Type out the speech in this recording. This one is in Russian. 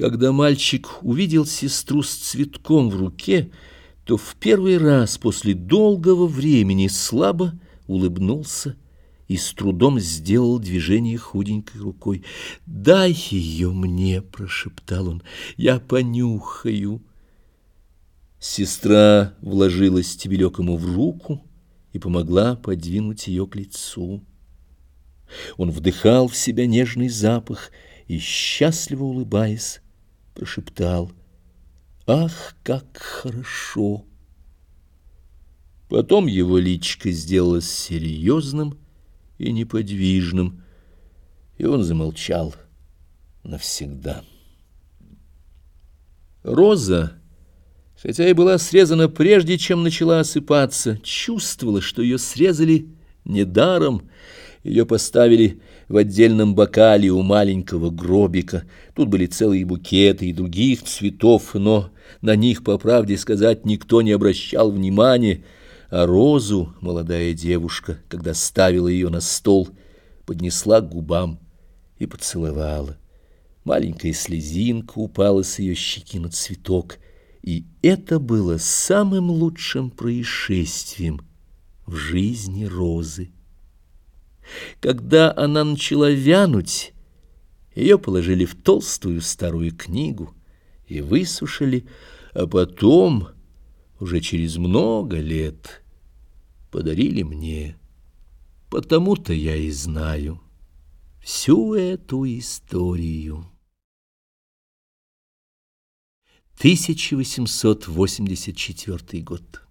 Когда мальчик увидел сестру с цветком в руке, то в первый раз после долгого времени слабо улыбнулся и с трудом сделал движение худенькой рукой. «Дай ее мне!» — прошептал он. «Я понюхаю!» Сестра вложила стебелек ему в руку и помогла подвинуть ее к лицу. Он вдыхал в себя нежный запах и, счастливо улыбаясь, прошептал «Ах, как хорошо!» Потом его личико сделалось серьезным, и неподвижным, и он замолчал навсегда. Роза, хотя и была срезана прежде, чем начала осыпаться, чувствовала, что ее срезали недаром, ее поставили в отдельном бокале у маленького гробика. Тут были целые букеты и других цветов, но на них, по правде сказать, никто не обращал внимания, а розу молодая девушка, когда ставила ее на стол, поднесла к губам и поцеловала. Маленькая слезинка упала с ее щеки на цветок, и это было самым лучшим происшествием в жизни розы. Когда она начала вянуть, ее положили в толстую старую книгу и высушили, а потом уже через много лет подарили мне. Потому-то я и знаю всю эту историю. 1884 год.